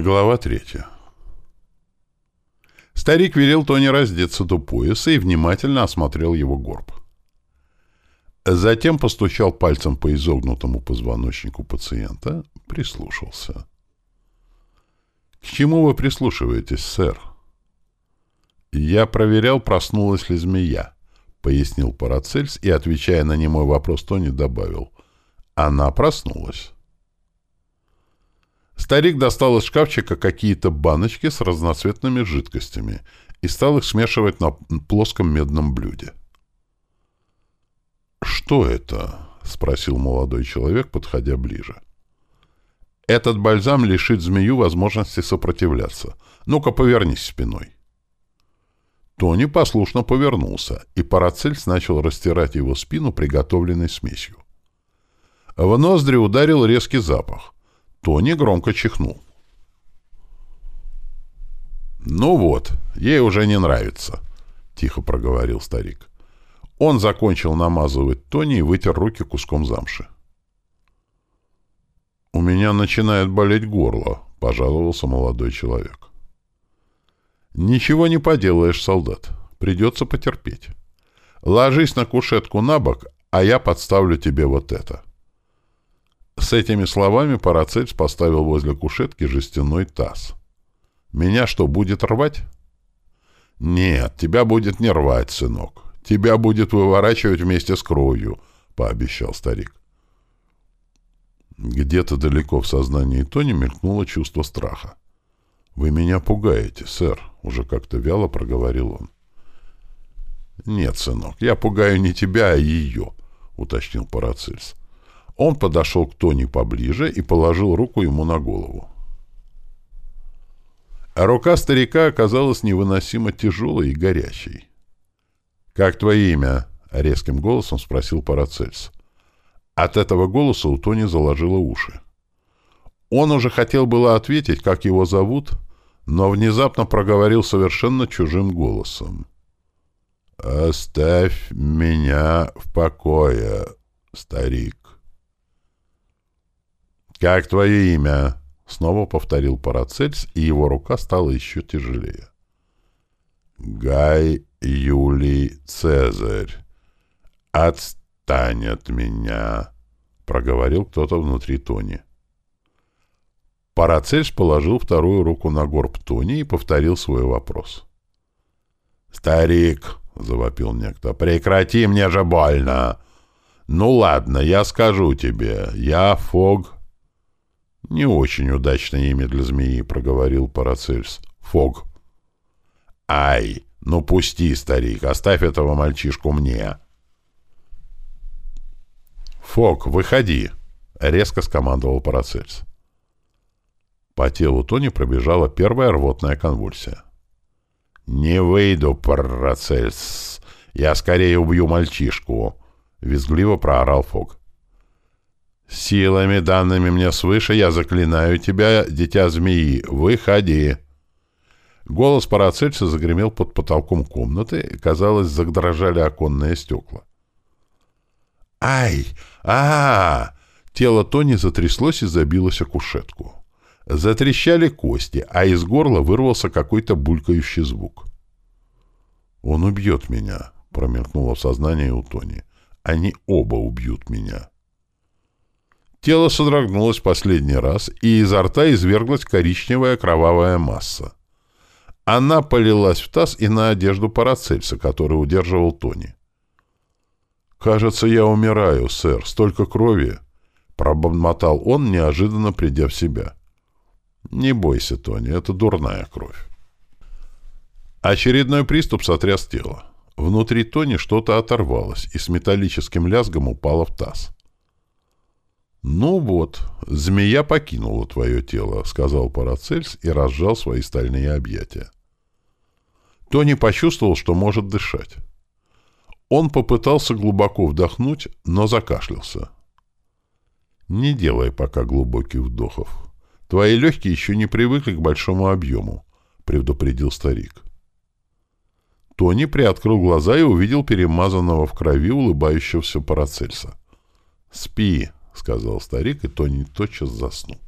Глава третья. Старик велел Тони раздеться до пояса и внимательно осмотрел его горб. Затем постучал пальцем по изогнутому позвоночнику пациента, прислушался. «К чему вы прислушиваетесь, сэр?» «Я проверял, проснулась ли змея», — пояснил Парацельс и, отвечая на немой вопрос, Тони добавил. «Она проснулась». Старик достал из шкафчика какие-то баночки с разноцветными жидкостями и стал их смешивать на плоском медном блюде. «Что это?» — спросил молодой человек, подходя ближе. «Этот бальзам лишит змею возможности сопротивляться. Ну-ка, повернись спиной». Тони послушно повернулся, и Парацельс начал растирать его спину приготовленной смесью. В ноздри ударил резкий запах. Тони громко чихнул. «Ну вот, ей уже не нравится», — тихо проговорил старик. Он закончил намазывать Тони и вытер руки куском замши. «У меня начинает болеть горло», — пожаловался молодой человек. «Ничего не поделаешь, солдат. Придется потерпеть. Ложись на кушетку на бок, а я подставлю тебе вот это». С этими словами Парацельс поставил возле кушетки жестяной таз. «Меня что, будет рвать?» «Нет, тебя будет не рвать, сынок. Тебя будет выворачивать вместе с кровью», — пообещал старик. Где-то далеко в сознании Тони мелькнуло чувство страха. «Вы меня пугаете, сэр», — уже как-то вяло проговорил он. «Нет, сынок, я пугаю не тебя, а ее», — уточнил Парацельс. Он подошел к Тони поближе и положил руку ему на голову. А рука старика оказалась невыносимо тяжелой и горячей. «Как твое имя?» — резким голосом спросил Парацельс. От этого голоса у Тони заложило уши. Он уже хотел было ответить, как его зовут, но внезапно проговорил совершенно чужим голосом. «Оставь меня в покое, старик». «Как твое имя?» — снова повторил Парацельс, и его рука стала еще тяжелее. «Гай Юлий Цезарь, отстань от меня!» — проговорил кто-то внутри Тони. Парацельс положил вторую руку на горб Тони и повторил свой вопрос. «Старик!» — завопил некто. «Прекрати, мне же больно!» «Ну ладно, я скажу тебе. Я Фог «Не очень удачное имя для змеи», — проговорил Парацельс. «Фог». «Ай, ну пусти, старик, оставь этого мальчишку мне». «Фог, выходи», — резко скомандовал Парацельс. По телу Тони пробежала первая рвотная конвульсия. «Не выйду, Парацельс. Я скорее убью мальчишку», — визгливо проорал Фог. Силами, данными мне свыше, я заклинаю тебя, дитя змеи, выходи!» Голос Парацельса загремел под потолком комнаты, казалось, задрожали оконные стекла. «Ай! а, -а, -а Тело Тони затряслось и забилось о кушетку. Затрещали кости, а из горла вырвался какой-то булькающий звук. «Он убьет меня», — промелькнуло в сознании у Тони. «Они оба убьют меня». Тело содрогнулось последний раз, и изо рта изверглась коричневая кровавая масса. Она полилась в таз и на одежду Парацельса, который удерживал Тони. «Кажется, я умираю, сэр. Столько крови!» — пробормотал он, неожиданно придя в себя. «Не бойся, Тони, это дурная кровь». Очередной приступ сотряс тело. Внутри Тони что-то оторвалось и с металлическим лязгом упало в таз. «Ну вот, змея покинула твое тело», — сказал Парацельс и разжал свои стальные объятия. Тони почувствовал, что может дышать. Он попытался глубоко вдохнуть, но закашлялся. «Не делай пока глубоких вдохов. Твои легкие еще не привыкли к большому объему», — предупредил старик. Тони приоткрыл глаза и увидел перемазанного в крови улыбающегося Парацельса. «Спи», — сказал старик, и Тони тотчас заснул.